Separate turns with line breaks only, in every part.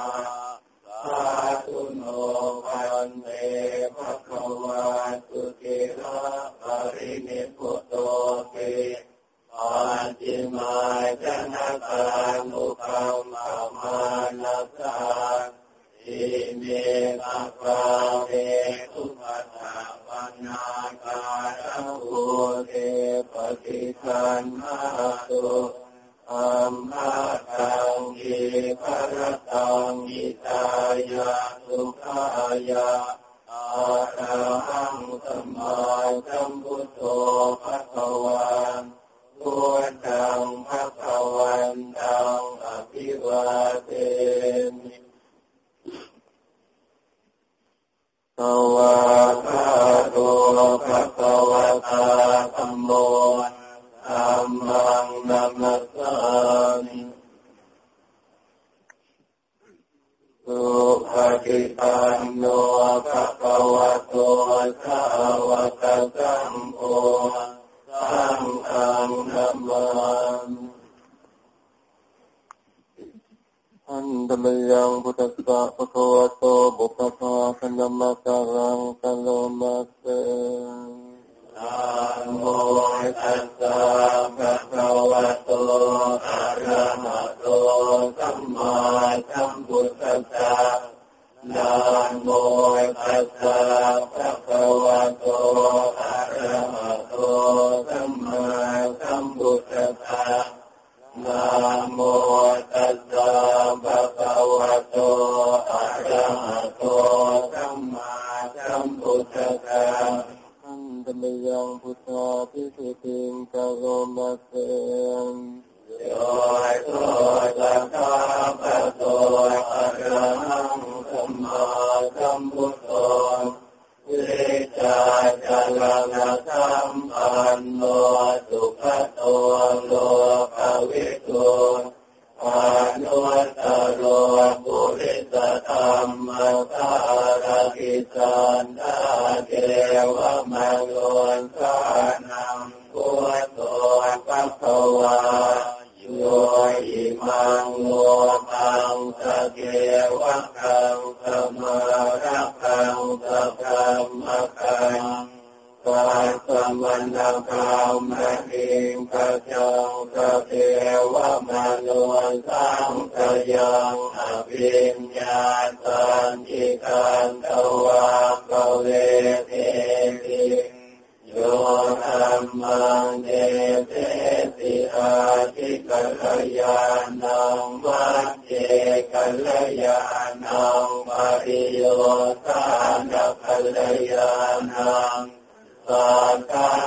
Amen. ตะภะคะวะโตอะระหะโต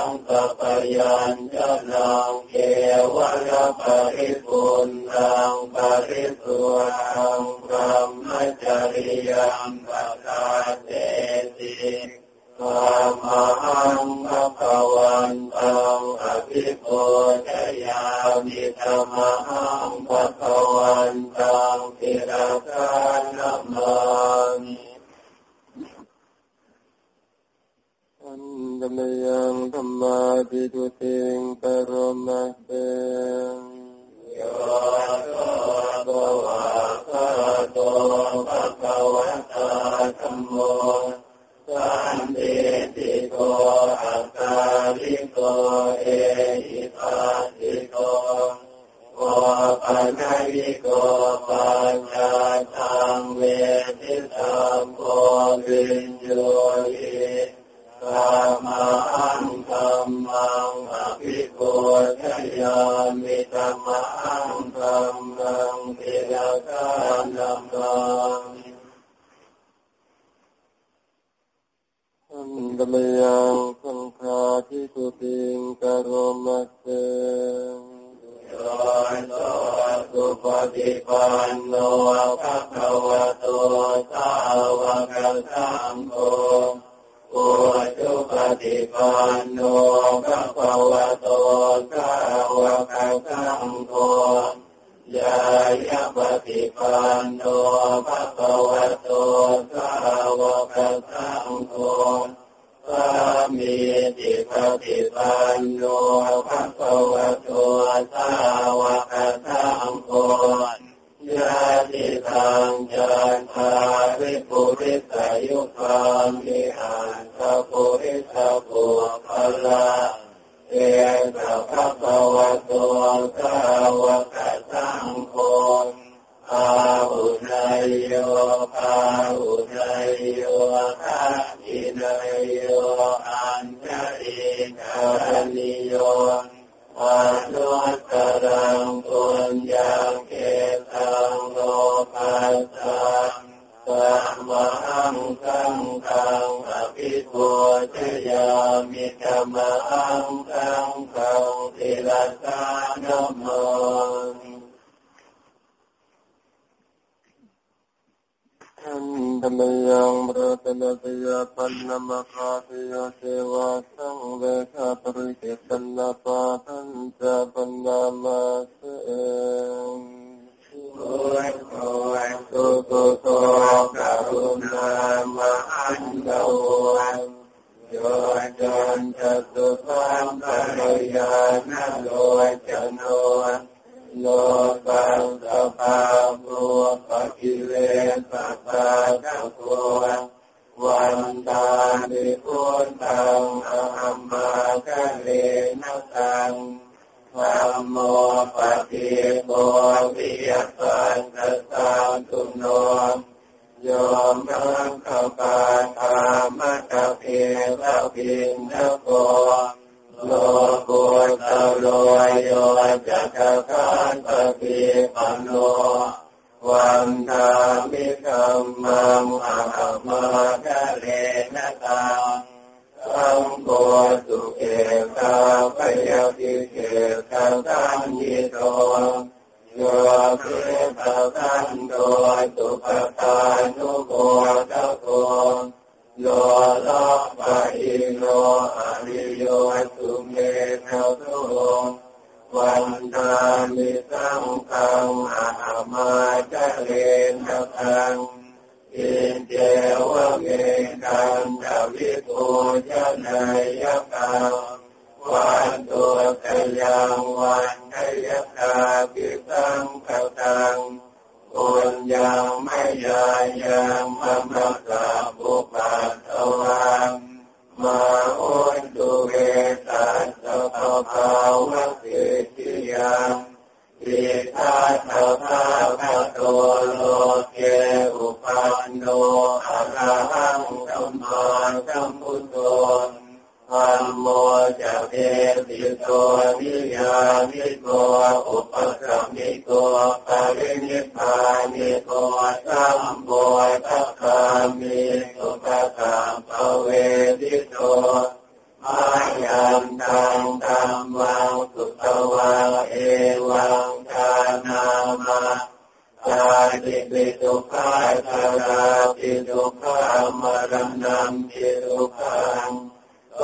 ังกปยัญชนะเกวระปริปุณังปริสุวังพรหมจริยัง งโฆยายะปฏิปันโนภะคะวะโตสาวกสังโฆสามีติปฏิปันโนภะคะวะโตสาวกสังโฆยาติทางจานทาริปุริสายุคังมิหันตปุริสปุพลา เอตภะคะวะโตสาวกสังโฆอาหุนายโยอาหุนายโยคาอินายโยอัญชลิกานิโยอานุตรังปุญญาเกตังโลภัสสัง สัมมังสังฆังอภิปุชยามิธรรมังสังฆังติลัสานัมมังทันธรรมยังมรตนตยาปันนมคาติยเสวะสังเวชาปริเกตันนาปาทันจะปันนามาเส โอยโอยสุตุโตกรุณามหันตวันโยจันจะสุตังปริยานาโลจโนโลกังสภาภูปกิเลสสัต สัมมาสัมพุทโธธัมโมจะเทสิโตนิยยานิโกอุปะสะมิโกปะรินิพพานิโกสัมโพธะคามี สุคะตัปปะเวทิโต มะยันตังธัมมังสุตวา เอวัง ชานามะตาติปิ ทุกขาตาปิทุกขามรณะปิทุกขังโต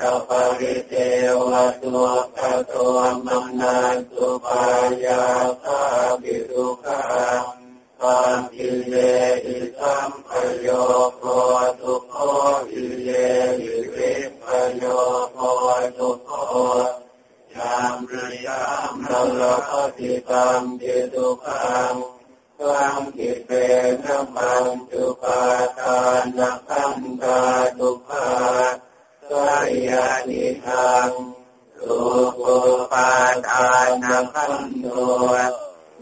กปริเทวตัวกตัวมนาสุปายาตาปิทุกขังปัญญิเลอิสัมปโยโคทุกโคอิเลอิริปโยโคทุกโคยามริยามรัลปฏิตังปิทุกขัง สังกิเปนะมังจุปาทานะขันตาทุกขาสายานิทังสุปปาทานะขันโต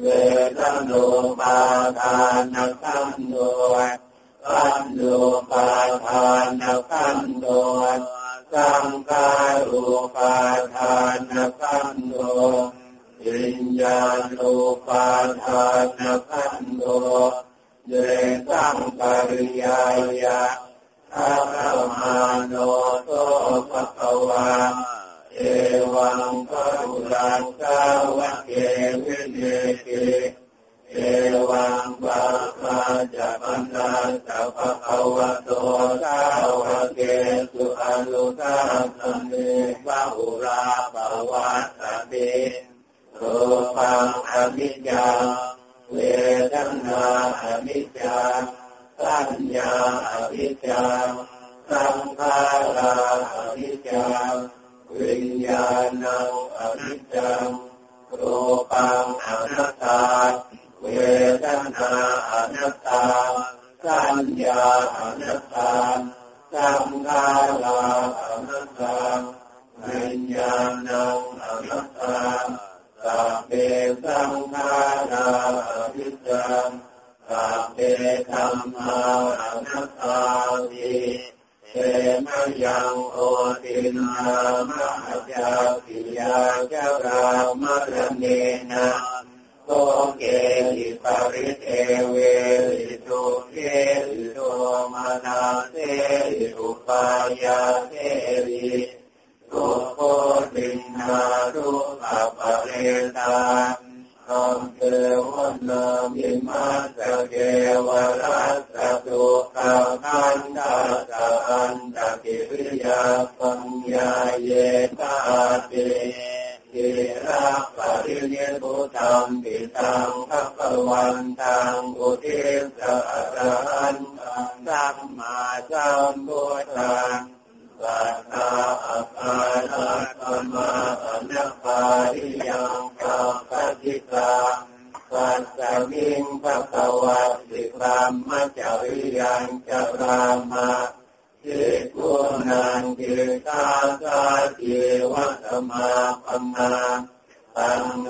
เวทนุปาทานขันโดขันโดปาทานขันโดสังขารูปาทานขันโด วิญญาณูปาทานขันโดเยสังปริยายะอามาโนโตภะคะวาเอวังกรุรังกาวะเกวิเนติเอวังปะปะจะปันนาสัพพะวะโตสาวะเกสุอนุตาสัมเมวะอุราปะวัตติ รูปังอมิจจังเวทนาอมิจจังสัญญาอมิจจังสังขาราอมิจจังวิญญาณังอนิจจังรูปังอนัตตาเวทนาอนัตตาสัญญาอนัตตาสังขาราอนัตตาวิญญาณังอนัตตา สัพเพสังขาราอนิจจังสัพเพธรรมานัตตาติเตมยังโอตินามะจาปิยาจารามะระเนนะโตเกหิปริเทเวริตุเกหิโตมานาเตหิอุปายาเตริ โตโพติงนารุปปะเรตานัมเทวนามิมาสเกวรัสตุขาคันตาสอันตกิริยาปัญญาเยตาติกิรักปริเนตุธรรมปิตังภัพวันตังอุเทสะรันตังสัมมาสัมพุทธังาอัปาระธรรมะอนัปาริยังกัปปติกาปัสสมิงภะคะวะสิกรรมจาริยังจรามาทิกุนันติตาสาติวัตมะปัมมา ตังโน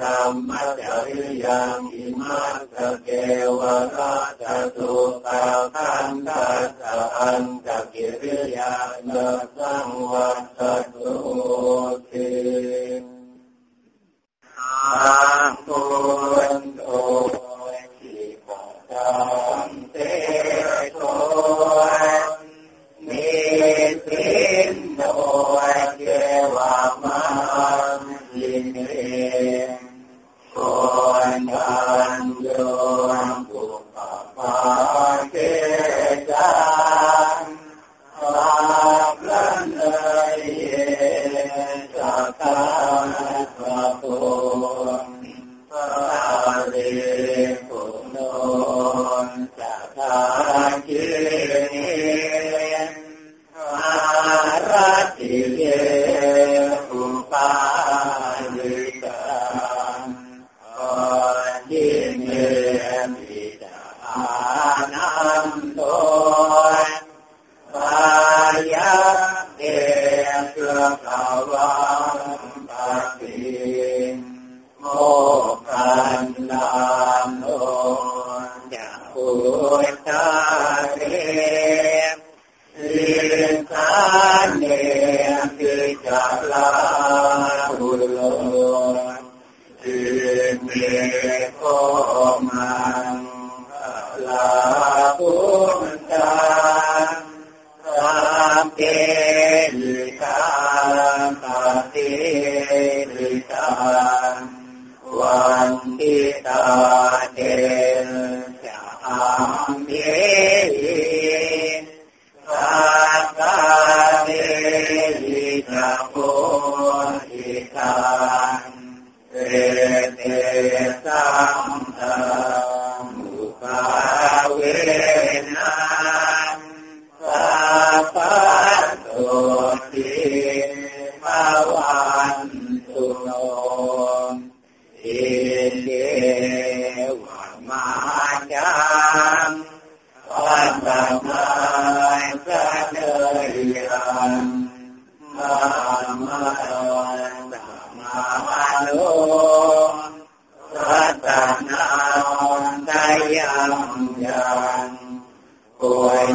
กรรมจริยังอิมาสเกวราชตุตาคันตาสอันตกิริยานาสังวัตตุติอาภูนโตทิปตังเตโตนิสินโนเจวามา ยินเรคนทันโยปุปปาเกจังลาพลันเลยสักการะโตปาเรปุโนสัทธาเน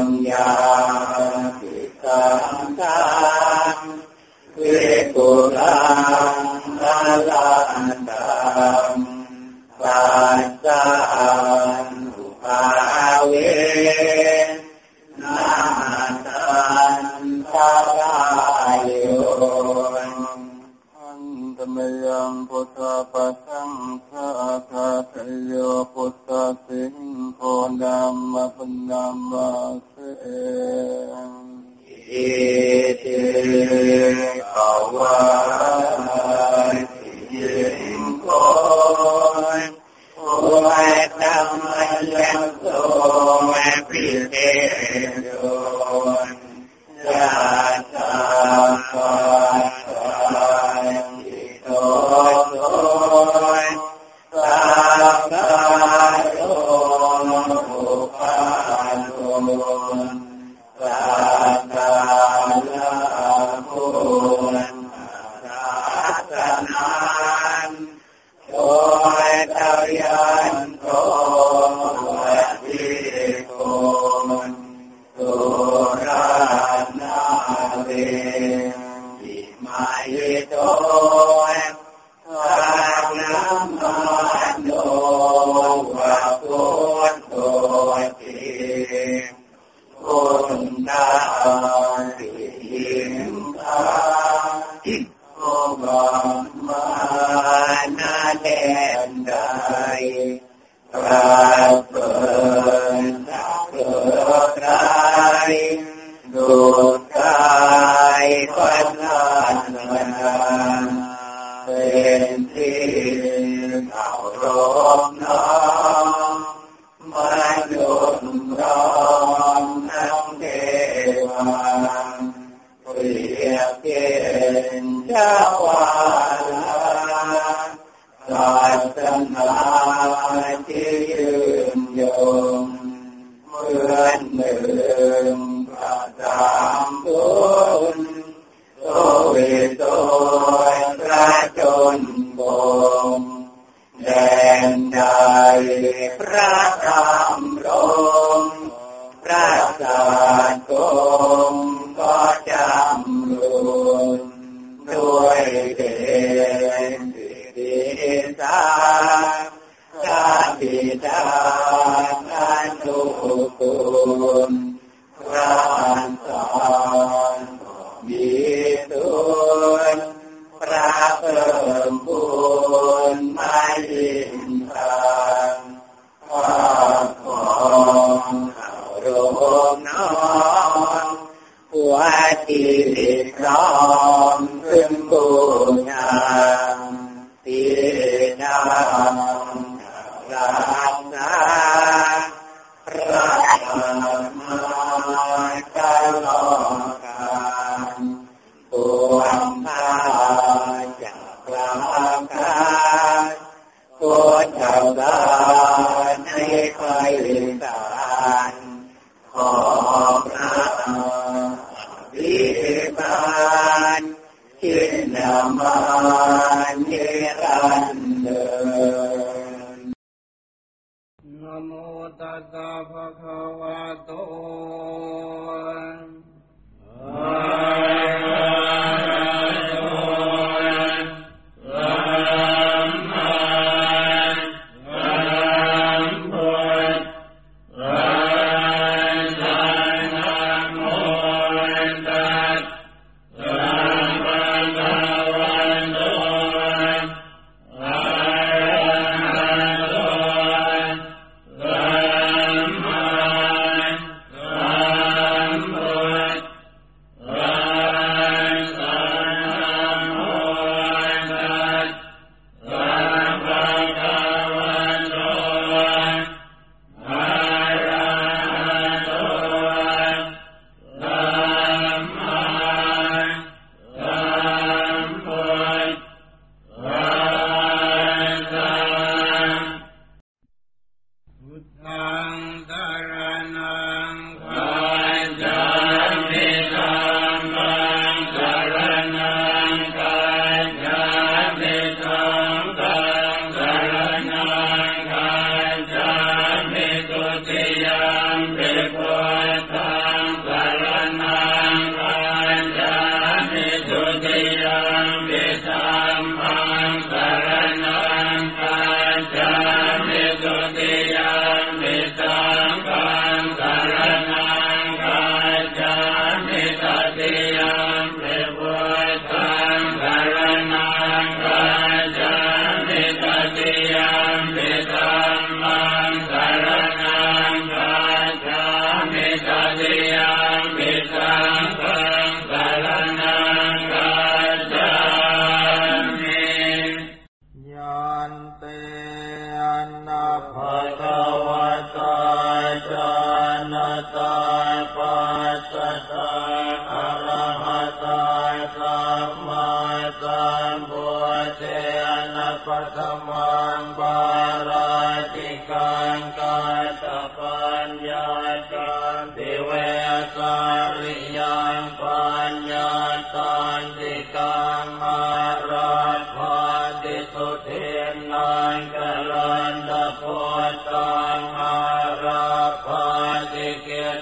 ญญาสิสังขังวิปุลังอลัน
ตา มตาโอบมา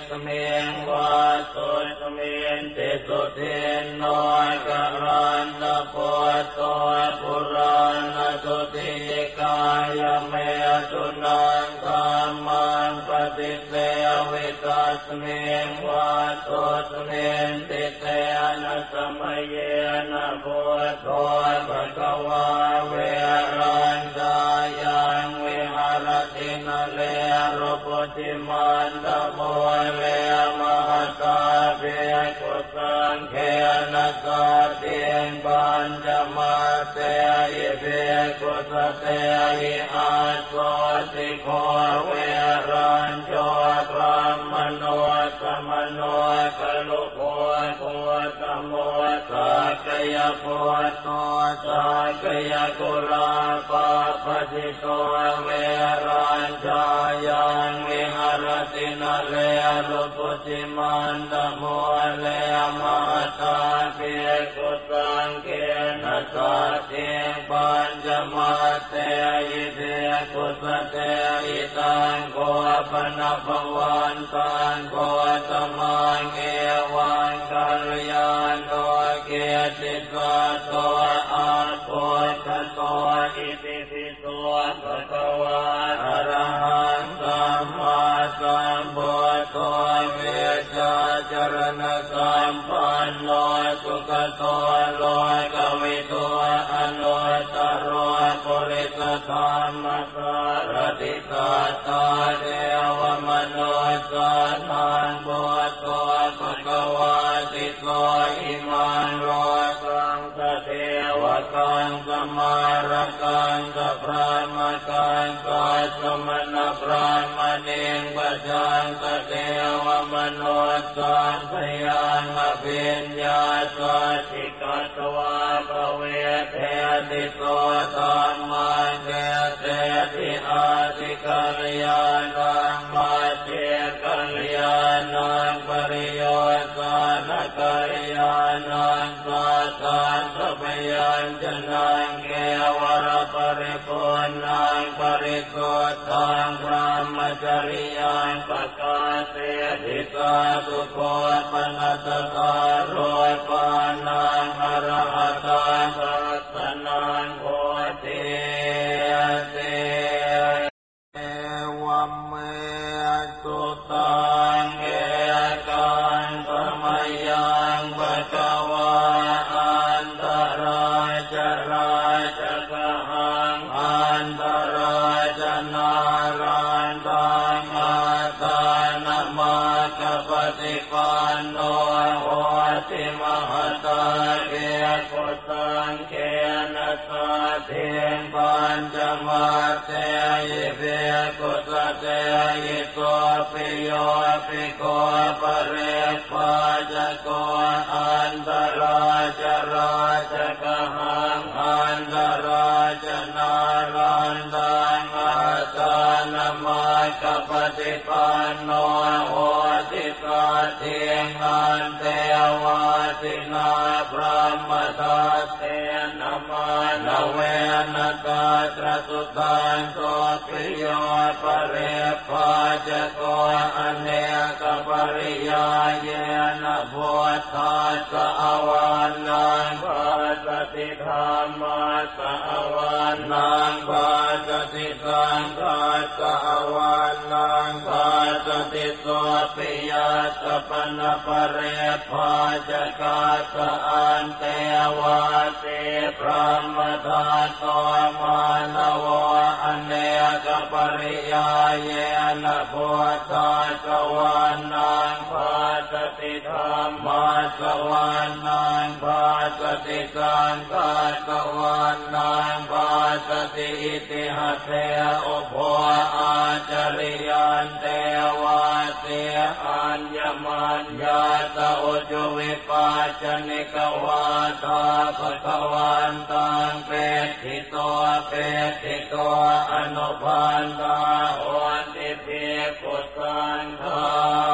ติเมงวาสุสเมนติสุเทนนอยกรันตะโพตัวปุราณสุติกายเมตุนังธรรมังปฏิเสวิตัสเมงวาสุสเมนติเตนะสมัยเยนะโพธัภะคะวาเวราย ติมันตะโพเลมหัตาเบกุสังเขนะกาเตียงปัญจมาเตยิเบกุสเตยิอาโสติโคเวรันโจพระมโนสมโนกลุโคโคตโม สักยโคโตสักยกุลาปาปฏิโตเวรันจายังวิหารตินาเลรุปติมันตโมเลมหตาเพียกุสังเกนะสัตเตปัญจมาเตยิเทกุสเตยิตังโกปนะภวันตังโกตมังเอวังกัลยานโน เกติกาโตอาโปตโตอิติปิโตภะคะวะอะระหังสัมมาสัมพุทโธเวชาจรณะสัมปันโนสุขโตโลกวิโตอนุตตรโรปุริสธรรมสารติกาตาเทวมโนสานังพุทโธ ภะคะวาติโส อิมัง โลกัง สะเทวะกัง สะมาระกัง สะพรัหมะกัง สัสสะมะณะพราหมะณิงปะชัง สะเทวะมะนุสสัง สะยัง อะภิญญาสัจฉิกัตวา ปะเวเทติโส ธัมมังเทเสติอาติกัลยาณังมา ตังพระมจริยังปะกาเสติกาตุโคปนัสตาโรปานังอรหัตัง เขนะสัตเทนปัญจมาเตยิเวกุสเตยิโกปิโยปิโกปเรปาจโกอันตราจราจกหังอันตราจนารันตังอาตานมากปฏิปันโน เทียงอันเทวาตินาพระมตาเตนมานาเวนกาตรสุตังโสปิโยปะเรปาจโกอเนกปริยาเยนะพุทธาสอวานังปาสติธรรมาสอวานังปาสติสังฆาสอวานังปาสติ ปิยาสปนปเรปาจกาสอันเตวาเสพระมทาโตมานโวอเนกปริยาเยนะพุทธาสวานังปาสติธรรมาสวานังปาสติสังฆาสวานังปาสติอิติหัตเถอุโภอาจริยันเตวา เสอัญญมัญญาตโอจุวิปัสสนิกวาตาภะคะวันตังเปติโตเปติโตอนุพันตาโอนติเพปุสังฆัน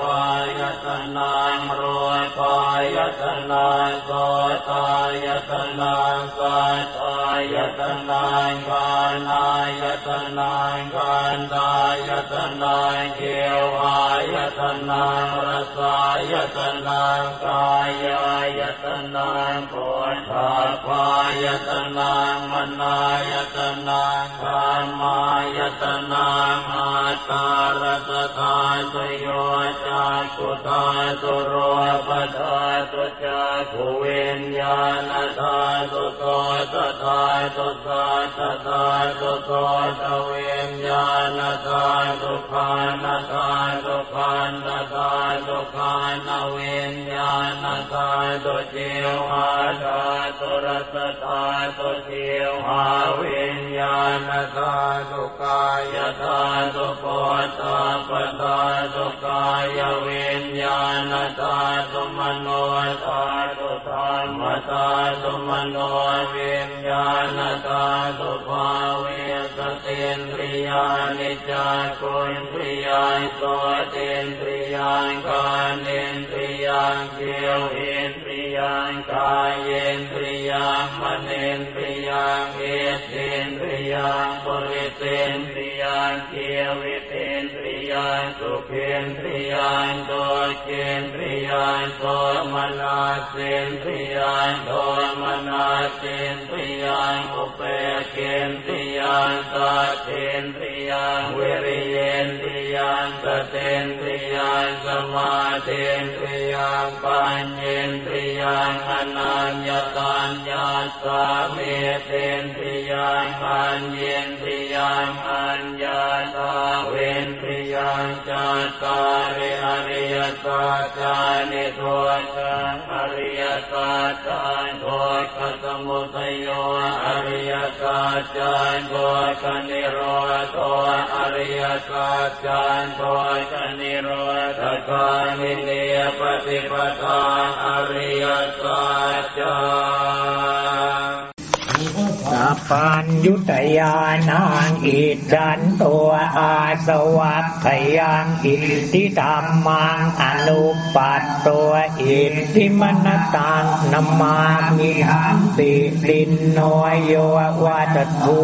ปายตนังโรปายตนังโกตายตนังกัตายตนังกานายตนังกันายตนังเกวายตนังรสายตนังกายายตนังโกธาปายตนังมนาย นังกามายตนังอาตารสทาสโยจากุทาสุโรปทาตุจากุเวนญาณทาตุโตตถาตุตาตถาตุโตตเวน ญาณทาตุขานทาตุขานทาตุขานเวนญาณทาตุเจวาทาตุรสทาตุเจวาเวนญาณทาตุกายทาตุโพธาปทาตุกายเวนญาณธาตุมโนธาตุ มธาสุมโนวิญญาณตาสุภาเวสเตนทริยานิจากุณทริยานโสเตนทริยานกานเนนทริยานเกียวเอนทริ ยานกายเยนทริยานมเนนทริยานเอเตนทริยานปริเตนทริยานเกียวิเตนทริยานสุเพีนทริยานโดเกนทริยานโทมนาเสนทริยานโทมนาเสนทริยานอุเปเกนทริยานตาเทนทริยานวิริเยนทริ ยานสเตนทริยานสมาเทนทริยานปัญเยนทริยานอนัญญตาญญาสาเมเทนทริยานปัญเยนทริยานอัญญาตาเวน ยานจัตาริอริยสัจานิโทสังอริยสัจานโทกสมุทโยอริยสัจานโทกนิโรธอริยสัจานโทกนิโรธกามิเนปฏิปทาอริยสัจจาน
สัพพัญยุตยานางอิจันตัวอาสวัคขยังอิทิธรรมังอนุปัตตัวอิทิมนตังนมามิหังติดินโนยโยวัตถุ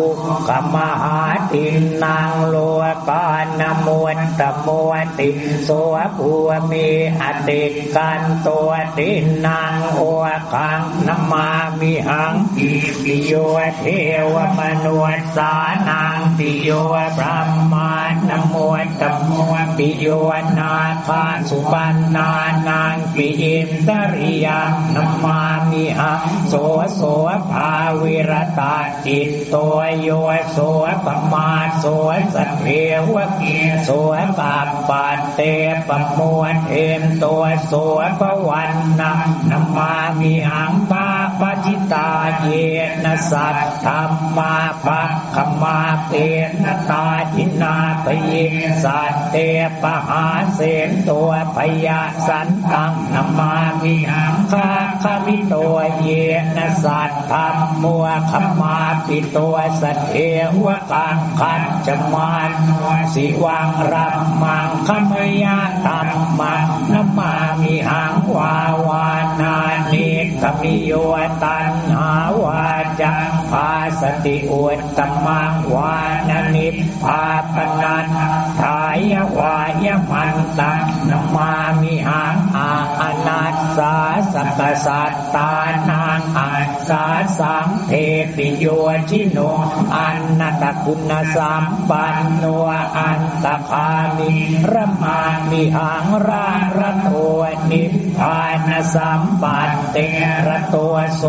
ขมหาตินางโลกานมวตตมวติโสภูมิอติกันตัวตินางโอคังนมามิหังอิปิโยเทวมนุษสานังปิโยพระมานโมตโมปิโยนาคาสุปันนานังปิอิมตริยังนมามิหังโสโสภาวิรตาจิตตัวโยโสปมาโสสัพเพวะเกโสกัปปัตเตปมวลเอมตัวโสปวันนังนมามิหังปา ปจิตาเยนะสัตธรรมาปัคขมาเตนตาจินาปเยสัตเตปหาเสนตัวพยาสันตังนมามิหังคาคามิตัวเยนะสัตธรรมมัวขมาปิตัวสัตเทวะกังขันจมานสิวังรับมังขมยาธรรมังนมามิหังวาวานา นิกมิโยตันหาวาจังพาสติอุตตมังวานนิพาปนันทา ยวายมันตังนมามิหังอาอนัสสาสักสัตตานังอาสาสังเทปิโยชิโนอันนตคุณสัมปันโนอันตคามิระมามิหังราระตัวนิพพานสัมปันเตระตัวโส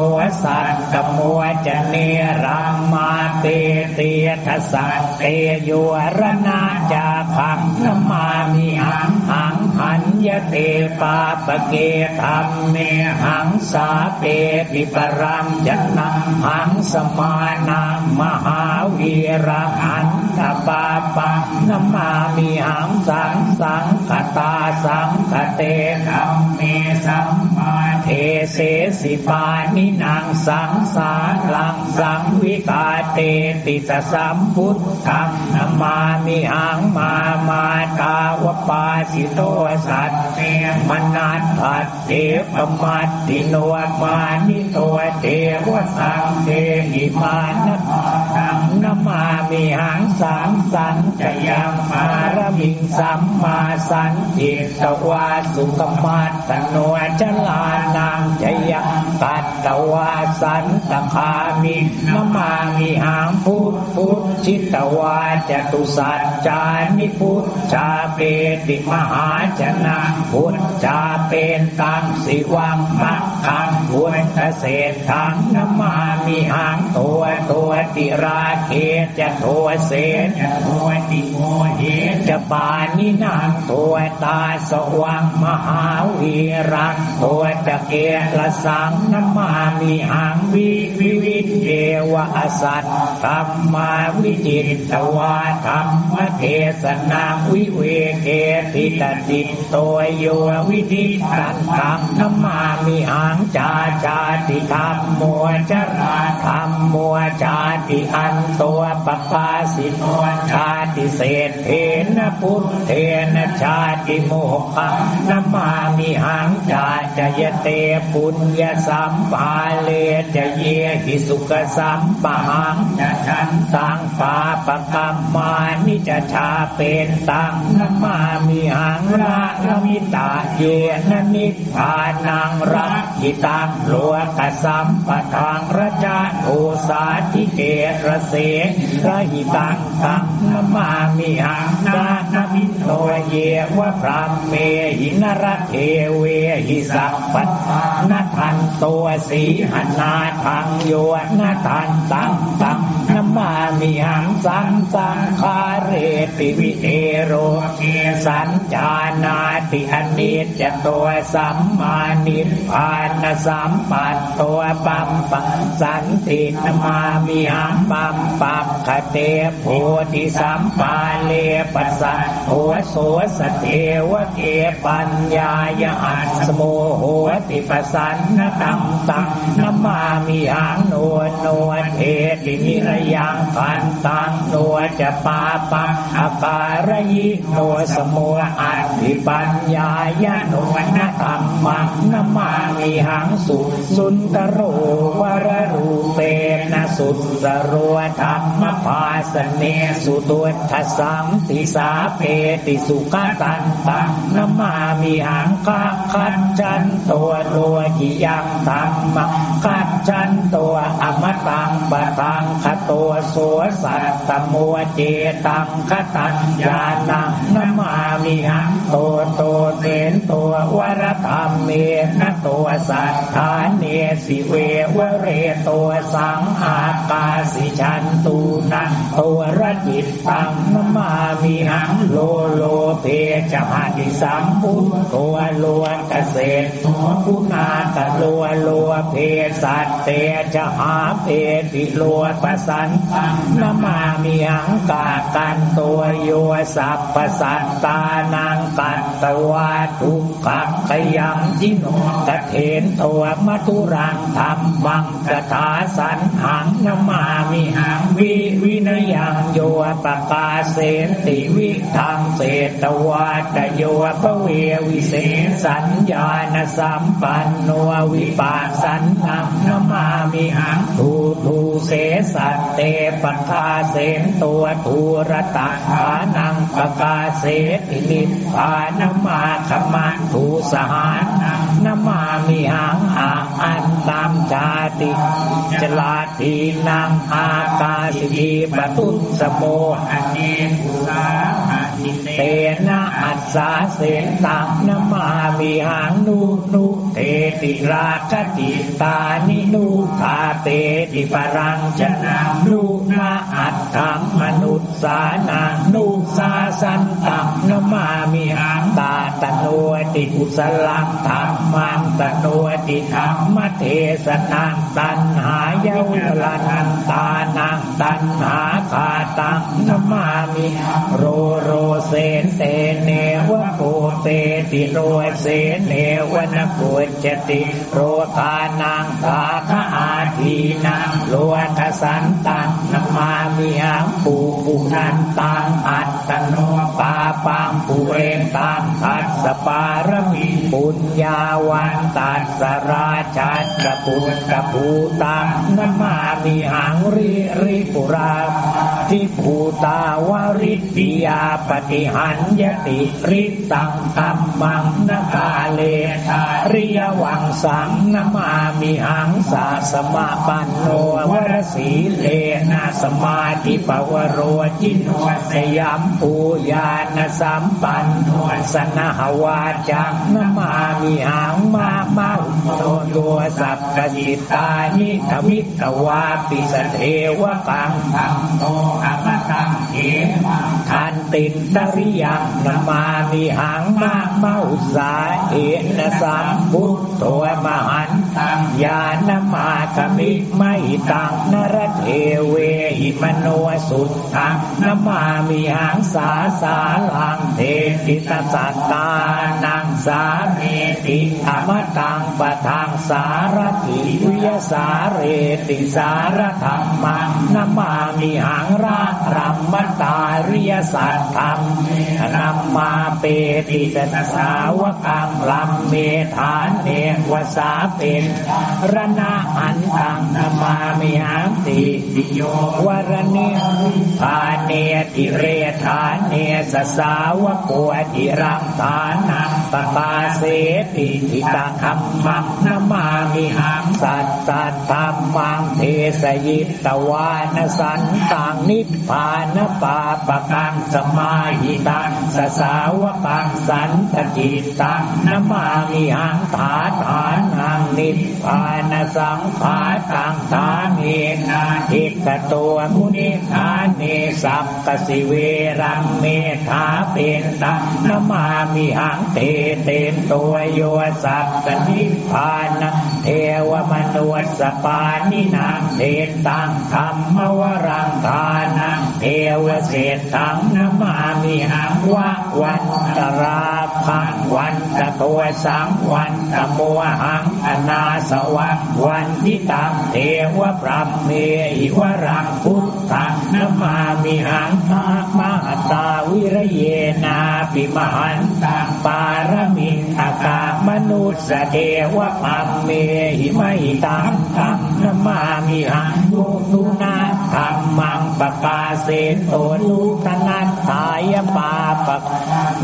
สัตตมัวจเนรัมมาเตเตทสสะเตโยรนาจาพังนมามิหังหังหันยเตปาปเกธรรมเมหังสาเปปิปรังจันนังหังสมานังมหาวีระหันตปาปังนมามิหังสังสังคตาสังคเตธรรมเมสัมมาเทเสสิปานินางสังสารังสังวิกาเตติสสัมพุทธังนามามิหังมามาตาวปาสิโตสัตเตมนัตถัดเทปมัตติโนมานิโตเทวสังเทหิมานะตังนามามิหังสังสันจะยังมารมิงสัมมาสันติตวาสุขมัตตโนจลานังจยังตัตตวาสันตคามินมามิหังพุทธพุทธชิตวาจตุสัจจานิพุทธชาเปติมหาชนะพุทธชาเป็นตังสิวังมักขังพุทธเศษทังนมามิหังตัวตัวติราเกจะตัวเศษตัวติโมเหจะปานินางตัวตาสว่างมหาวีรังตัวตะเกียละสังนามามิหังวิวิวิเทวะสัตธรรมาวิจิตตวาธรรมเทศนาวิเวเกติตติตัวโยวิธิตันตังนามามิหังจาจาติธรรมมัวจราธรรมมัวจาติอันตัวปปาสิโนชาติเศษเทนะพุทเทนะชาติโมกังนามามิหังจาจยเตปุญญสัมปาเลจะเยหิสุขสัมปะหังจะทันตังปาปะกรรมมานิจชาเป็นตังนามามิหังระละมิตาเยนนิพานังรักกิตังโลกสัมปะทางระจาโอสาธิเกระเสระหิตังตังนามามิหังนานามิโตเยวะพรามเมหินรเทเวหิสัพพัตนาทันตัวสีหนาทังโยนาทันตังตังนมามิหังสังสังคาเรติวิเทโรเกสัญจานาติอเนจตัวสัมมานิพพานสัมปัตตัวปัมปัสันตินมามิหังปัมปัมคเตโพธิสัมปาเลปัสสะโหโสสเทวเกปัญญายอัสโมโหติปสันนตังตังนมามิหังนวลนวลเทตินิระยังปันตังนวลจะปาปังอาการยิโนสมุอัตติปัญญายะโนนะธรรมังนมามิหังสุสุนตโรวรรูเปนะสุตสรวธรรมภาสเนสุตุทัสสังติสาเปติสุขตันตังนมามิหังกัคัจจันตัวตัวกิยังธรรมกัจจันตัวอมตังปตังคตัวโสสัตตมัวเจตังคตัญญาณังนมามิหังตัวตัวเตนตัววรธรรมเมนะตัวสัทธาเนสิเววเรตัวสังอากาสิชันตูนังตัวรจิตตังนมามิหังโลโลเพจหาติสัมพุทตัวลวเกษตรตัวพุนาตะลวลวเพสัตเตจหาเพติลวปสันตังนมามิหังกากันตัวโยสัพปสัตตานังกัตตวาทุกขขยังจิโนกเถนตัวมัทุรังธรรมังกถาสันหัง นมามิหังวิวินยังโยปกาเสนติวิทังเศตวาตโยปเววิเศษสัญญาณสัมปันโนวิปัสสันนังนมามิหังทูทูเสสัตเตปกาเสนตัวทูรตาานังปกาเสติลิพานมาขมาทูสหานังนมามิหังอาอันตามชาติจลาทีนังอากาสิปตุสโมอเนกุสา เตนะอัสสาเสนตังนมามิหังนุนุเตติราคติตานินุทาเตติปรังชนะนุนาอัตถังมนุษสานังนุสาสันตังนมามิหังตาตโนติกุสลังธรรมังตโนติธรรมเทศนังตันหายาวลานันตานังตันหาคาตังนมามิโรโรเสนเตเนวะโกเตติโรเสนเนวะนโกจติโรทานังตาคา ทีนังโลทสันตังนมามิหังปูปุนันตังอัตตโนปาปังปุเรนตังทัสสปารมีปุญญาวันตัสสราชัตปุตตภูตังนมามิหังริริปุราทิภูตาวริติยาปฏิหันยติริตังตัมมังนกาเลทาริยวังสังนมามิหังสาสมาปันโนวรสีเลนะสมาธิปวโรจินวสยามปูญาณสัมปันโนสนหวาจังนมามิหังมามาโตตัวสัพพจิตานิธมิตวาปิสเทวกังธรรมโตอมตังเขมังทันตินตริยังนมามิหังมาเมาสาเอนสัมพุทโตมหันตังญาณมาคมิไม่ตังนรเทเวหิมโนสุตทังนมามิหังสาสาลังเทติตสัตตานังสาเมติธรรมตังปะทังสารถิวิยสาเรติสารธรรมังนมามิหังรารัมตาริยสัตธรรมนัมมาเปติตสาวกังลัมเมฐานเนวสาเป็นรณะอันตังนมามิหังติติโยวรณิทานเนติเรฐานเนสสาวกวติรังฐานังปปาเสติทิตาคัมมังนมามิหังสัตตัตธรรมังเทสยิตวานสันตังนิพพานปาปกังสมาหิตังสสาวกังสันตจิตตังนมามิหังฐานฐานังนิพพานสังขาตังฐานเนาทิกตัวมุนิฐานเนสัพกสิเวรังเมธาเป็นตังนมามิหังเตเตนตัวโยสัพกนิพานเทวมนุษสปานินางเทตังธรรมวรังทานังเทวเศษทังนมามิหังวะวันตราพังวันตะตัวสังวันตะมัวหังอนาสวะวันทิตังเทวพระเมหิวรังพุทธังนมามิหังตามหตาวิระเยนาปิมหันตังปารมินอากามนุสเทวพระเมหิไม่ตังตังนมามิหังโยนุนาธรรมังปปาเสโตนุตนัตถายปาปะ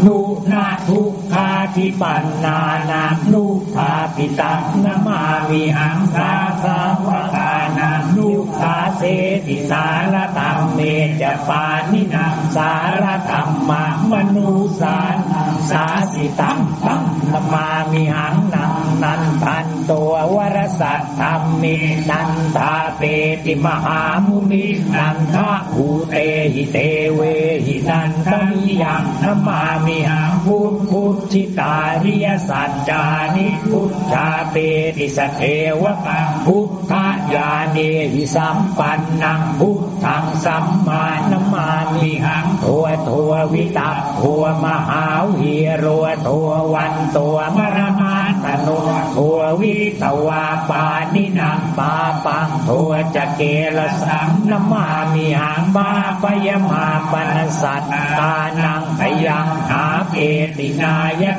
นุนาทุกขาทิปันนานานุภาปิตังนมามิหังสาสาวกานานุขาเสติสารธรรมเมจปานินังสารธรรมมนุสานังสาสิตังตังนมามิหังนัง นันทันตัววรสัตธรรมเมนันทาเปติมหามุนินันทาภูเตหิเตเวหินันทมิยังนมามิหังพุทพุทธิตาริยสัจจานิพุทธาเปติสเทวกังพุทธญาเนหิสัมปันนังพุทธังสัมมานมามิหังทัวทัววิตาทัวมหาวีโรทัววันตัวมรมา ตนุทัววิตวาปานินังปาปังทัวจะเกลสังนมามิหังบาปยมาปนสัตตานังพยังหาเกตินายะ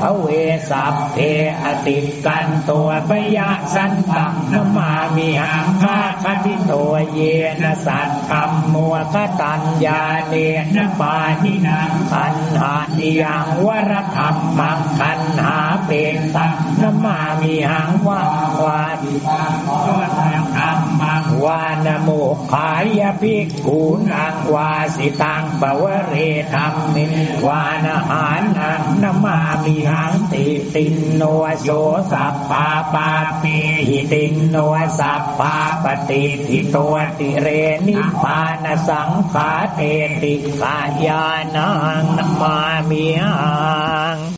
พระเวสัพเทอติกันตัวปยะสันตังนมามิหังภาคติตัวเยนสัตธรรมมัวกตัญญาเนนปานินังขันหานิยังวรธรรมมังขันหาเป็นตังนมามิหังวาวาดิตังวธรรมังวานโมขายภิกขุนังวาสิตังปวเรธรรมิวานาหานังนมามิหังติตินโนโสสัพปาปาปีหิตินโนสัพปาปฏิทิตัวติเรนิพานสังขาเตติกายานังนมามิหัง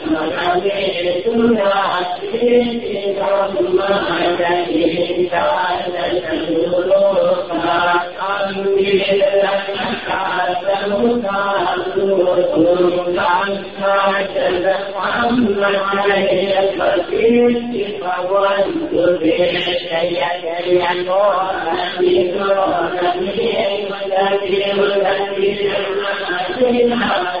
มพุ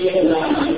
Yeah.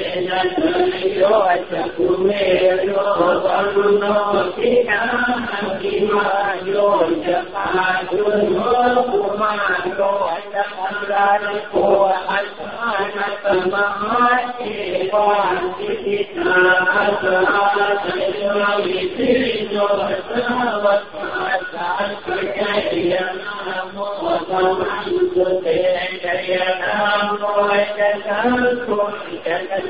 จั
งปันติติปัสสิเตวะนารามินาเมตุนาสิติธรรมะจันติตาจันตุโลกาอันวิลังคาสมุทาสุตุลังคาจันตัมมะยปฏิสิภวันตุเตชยยโนมิโนมิเอมะติมะติมะตินาติจยจยสัตวันระโตนะนิไสนิระนิไสสินะเวตุนาสัพพโนรันติจยจยกามิระโตมินะเวตนาติติอา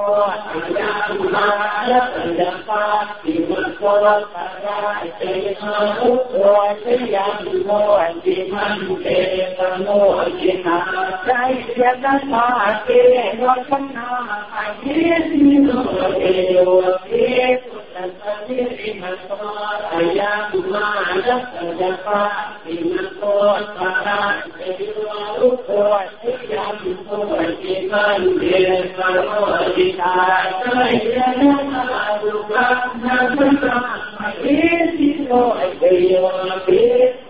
الصراط لا تلقات
بالصراط
فرائتها وسيا موجها بيت موجها سيد الفاتح وسنا حديث من غير وفيت تستطيع من صار أيام ما لك جفاء من قوت فلا تجوى قوت إلا من قوت من بالفروض تعتين بعدك نفسك حديث قوت يوم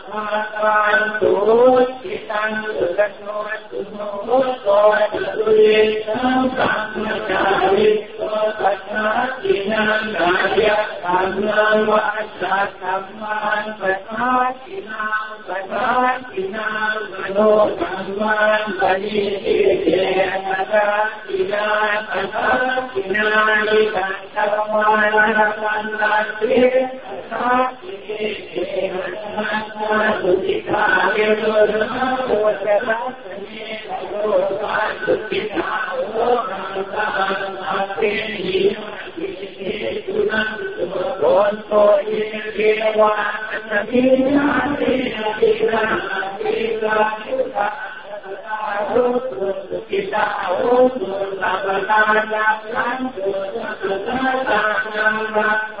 ما فعلته شيئا تذكرته قائل سبحانك وأشهدنا لا يحزنا وأشهدنا فتاتنا فتاتنا ونوحنا فليئتنا فتاتنا فتاتنا لتحكم لنا الناس فتاتنا สุขิทาเวโรนะโอตระสันเนโรกาสุขิทาโอนังตาอัตเตหิอิสิสุนันตุโกนโตอิเกวะนะทินาทินาทินาทินาทินาทุตุกิตาโอตุตาปตาญา
ณันตุตาตานังรัก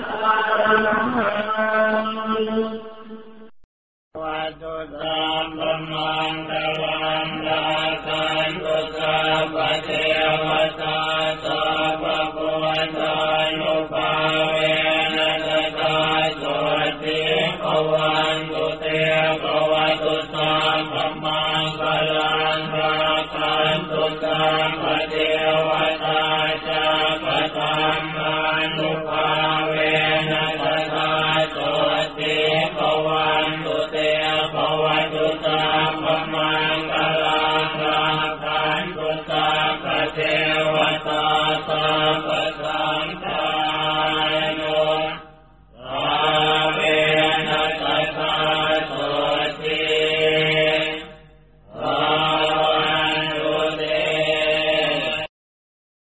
Santa